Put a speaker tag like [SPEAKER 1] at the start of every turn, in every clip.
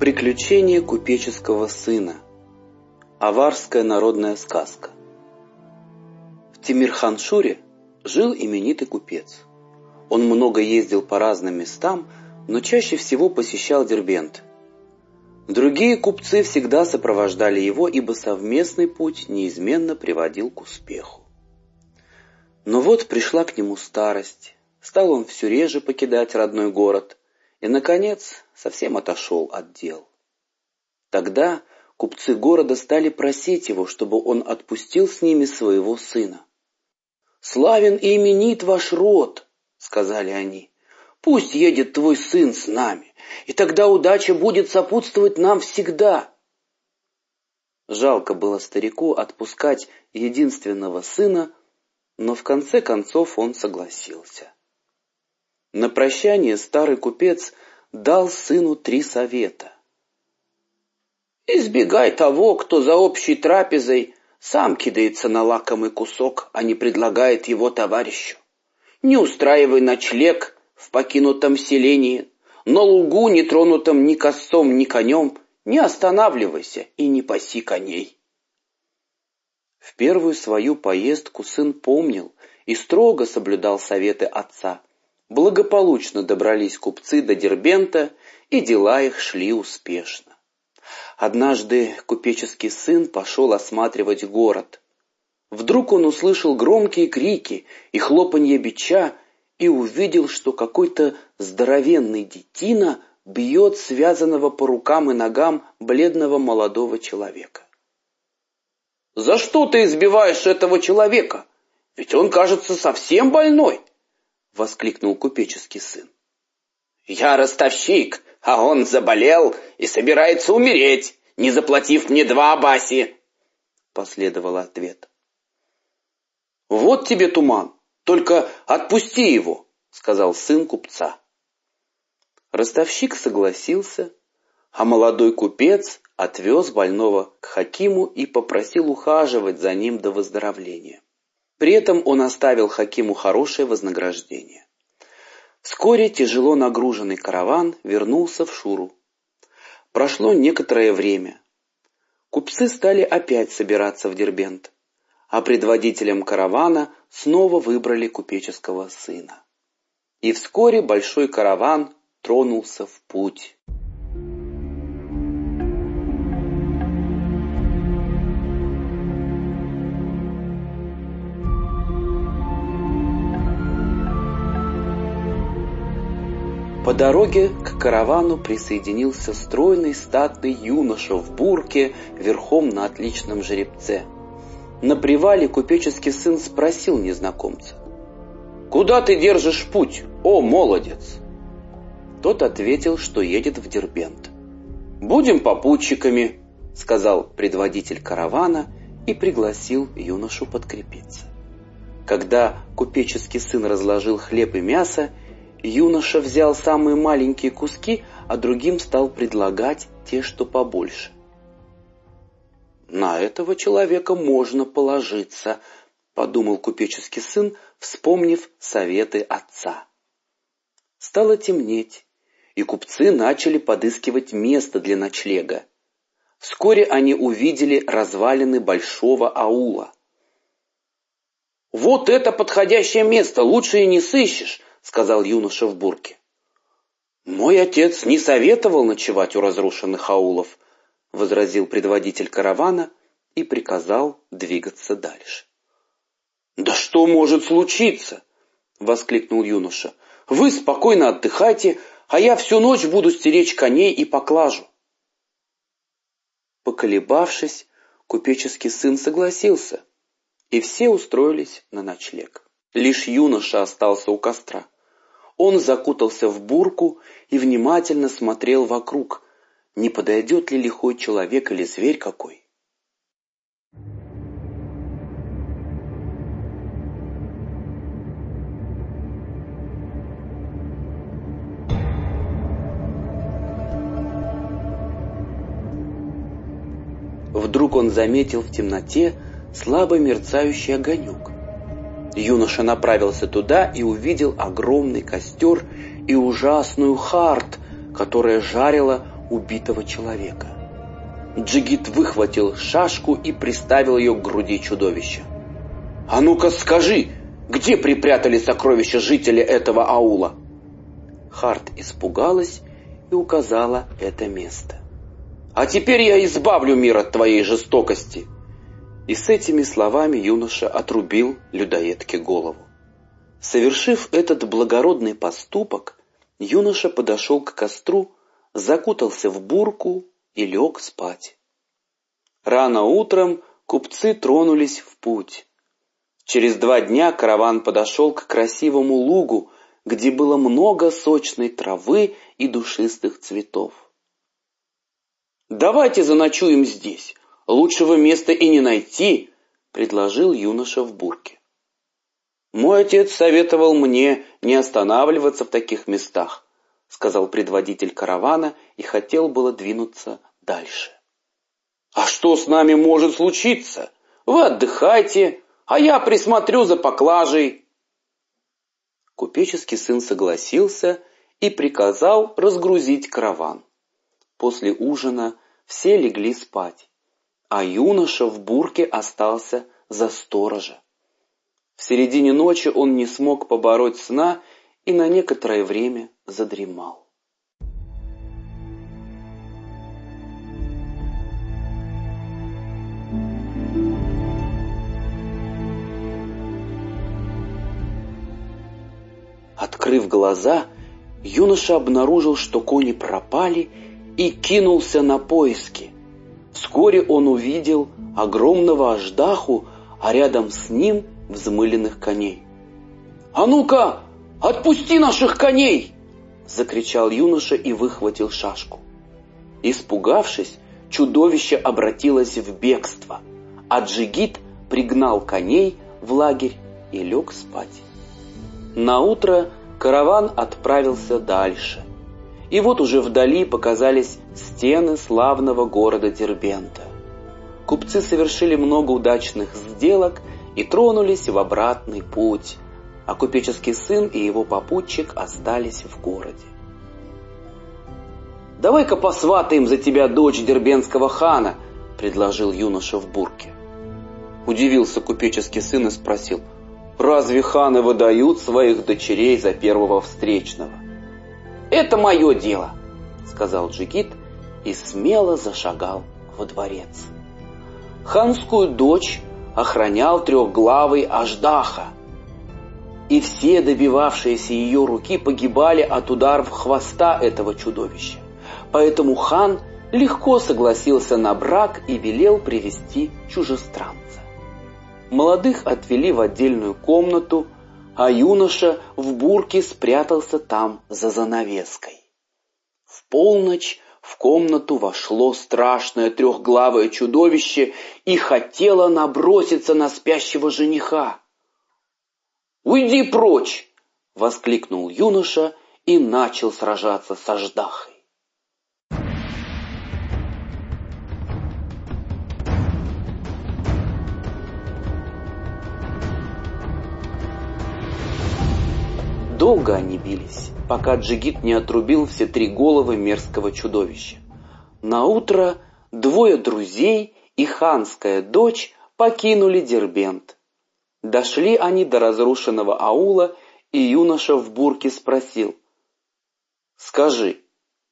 [SPEAKER 1] Приключения купеческого сына. Аварская народная сказка. В Тимирханшуре жил именитый купец. Он много ездил по разным местам, но чаще всего посещал Дербент. Другие купцы всегда сопровождали его, ибо совместный путь неизменно приводил к успеху. Но вот пришла к нему старость, стал он все реже покидать родной город и, наконец, совсем отошел от дел. Тогда купцы города стали просить его, чтобы он отпустил с ними своего сына. «Славен и именит ваш род», — сказали они. «Пусть едет твой сын с нами, и тогда удача будет сопутствовать нам всегда». Жалко было старику отпускать единственного сына, но в конце концов он согласился. На прощание старый купец дал сыну три совета. «Избегай того, кто за общей трапезой сам кидается на лакомый кусок, а не предлагает его товарищу. Не устраивай ночлег в покинутом селении, на лугу, не тронутом ни косцом, ни конем, не останавливайся и не паси коней». В первую свою поездку сын помнил и строго соблюдал советы отца – Благополучно добрались купцы до Дербента, и дела их шли успешно. Однажды купеческий сын пошел осматривать город. Вдруг он услышал громкие крики и хлопанье бича и увидел, что какой-то здоровенный детина бьет связанного по рукам и ногам бледного молодого человека. «За что ты избиваешь этого человека? Ведь он, кажется, совсем больной!» — воскликнул купеческий сын. «Я ростовщик, а он заболел и собирается умереть, не заплатив мне два абаси!» — последовал ответ. «Вот тебе туман, только отпусти его!» — сказал сын купца. Ростовщик согласился, а молодой купец отвез больного к Хакиму и попросил ухаживать за ним до выздоровления. При этом он оставил Хакиму хорошее вознаграждение. Вскоре тяжело нагруженный караван вернулся в Шуру. Прошло некоторое время. Купцы стали опять собираться в Дербент, а предводителем каравана снова выбрали купеческого сына. И вскоре большой караван тронулся в путь. По дороге к каравану присоединился стройный статный юноша в бурке верхом на отличном жеребце. На привале купеческий сын спросил незнакомца. «Куда ты держишь путь, о молодец?» Тот ответил, что едет в Дербент. «Будем попутчиками», — сказал предводитель каравана и пригласил юношу подкрепиться. Когда купеческий сын разложил хлеб и мясо, Юноша взял самые маленькие куски, а другим стал предлагать те, что побольше. «На этого человека можно положиться», — подумал купеческий сын, вспомнив советы отца. Стало темнеть, и купцы начали подыскивать место для ночлега. Вскоре они увидели развалины большого аула. «Вот это подходящее место, лучше и не сыщешь», — сказал юноша в бурке. «Мой отец не советовал ночевать у разрушенных аулов», — возразил предводитель каравана и приказал двигаться дальше. «Да что может случиться?» — воскликнул юноша. «Вы спокойно отдыхайте, а я всю ночь буду стеречь коней и поклажу». Поколебавшись, купеческий сын согласился, и все устроились на ночлег. Лишь юноша остался у костра. Он закутался в бурку и внимательно смотрел вокруг, не подойдет ли лихой человек или зверь какой. Вдруг он заметил в темноте слабо мерцающий огонек. Юноша направился туда и увидел огромный костер и ужасную харт, которая жарила убитого человека. Джигит выхватил шашку и приставил ее к груди чудовища. «А ну-ка скажи, где припрятали сокровища жители этого аула?» Харт испугалась и указала это место. «А теперь я избавлю мир от твоей жестокости!» И с этими словами юноша отрубил людоедке голову. Совершив этот благородный поступок, юноша подошел к костру, закутался в бурку и лег спать. Рано утром купцы тронулись в путь. Через два дня караван подошел к красивому лугу, где было много сочной травы и душистых цветов. «Давайте заночуем здесь, лучшего места и не найти», — предложил юноша в бурке. «Мой отец советовал мне не останавливаться в таких местах», — сказал предводитель каравана и хотел было двинуться дальше. «А что с нами может случиться? Вы отдыхайте, а я присмотрю за поклажей. Купеческий сын согласился и приказал разгрузить караван. После ужина все легли спать, а юноша в бурке остался за сторожа. В середине ночи он не смог побороть сна и на некоторое время задремал. Открыв глаза, юноша обнаружил, что кони пропали, и кинулся на поиски. Вскоре он увидел огромного аждаху, а рядом с ним взмыленных коней. «А ну-ка, отпусти наших коней!» — закричал юноша и выхватил шашку. Испугавшись, чудовище обратилось в бегство, а Джигит пригнал коней в лагерь и лег спать. На утро караван отправился дальше. И вот уже вдали показались стены славного города Дербента. Купцы совершили много удачных сделок и тронулись в обратный путь, а купеческий сын и его попутчик остались в городе. «Давай-ка посватаем за тебя дочь дербенского хана», — предложил юноша в бурке. Удивился купеческий сын и спросил — Разве ханы выдают своих дочерей за первого встречного? Это мое дело, сказал Джигит и смело зашагал во дворец. Ханскую дочь охранял трехглавый Аждаха, и все добивавшиеся ее руки погибали от ударов хвоста этого чудовища. Поэтому хан легко согласился на брак и велел привести чужестранца. Молодых отвели в отдельную комнату, а юноша в бурке спрятался там за занавеской. В полночь в комнату вошло страшное трехглавое чудовище и хотело наброситься на спящего жениха. «Уйди прочь!» — воскликнул юноша и начал сражаться со ждахой. Долго они бились, пока Джигит не отрубил все три головы мерзкого чудовища. На утро двое друзей и ханская дочь покинули Дербент. Дошли они до разрушенного аула, и юноша в бурке спросил. «Скажи,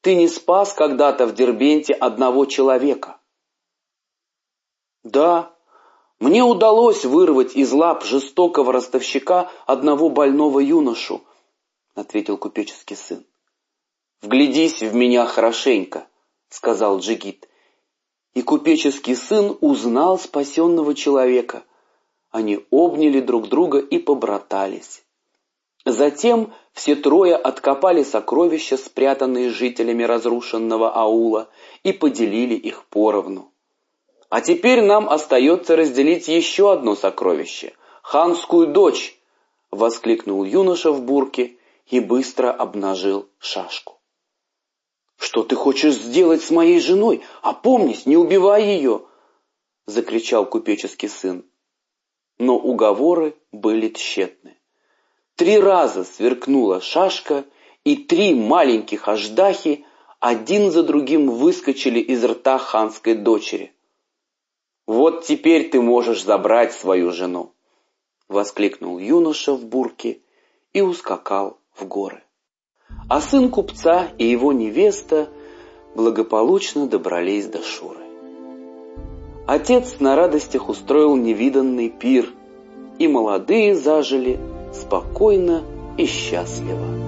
[SPEAKER 1] ты не спас когда-то в Дербенте одного человека?» «Да, мне удалось вырвать из лап жестокого ростовщика одного больного юношу, — ответил купеческий сын. «Вглядись в меня хорошенько», — сказал Джигит. И купеческий сын узнал спасенного человека. Они обняли друг друга и побратались. Затем все трое откопали сокровища, спрятанные жителями разрушенного аула, и поделили их поровну. А теперь нам остается разделить еще одно сокровище — ханскую дочь, — воскликнул юноша в бурке и быстро обнажил шашку. «Что ты хочешь сделать с моей женой? Опомнись, не убивай ее!» — закричал купеческий сын. Но уговоры были тщетны. Три раза сверкнула шашка, и три маленьких аждахи один за другим выскочили из рта ханской дочери. «Вот теперь ты можешь забрать свою жену!» — воскликнул юноша в бурке и ускакал в горы. А сын купца и его невеста благополучно добрались до Шуры. Отец на радостях устроил невиданный пир, и молодые зажили спокойно и счастливо.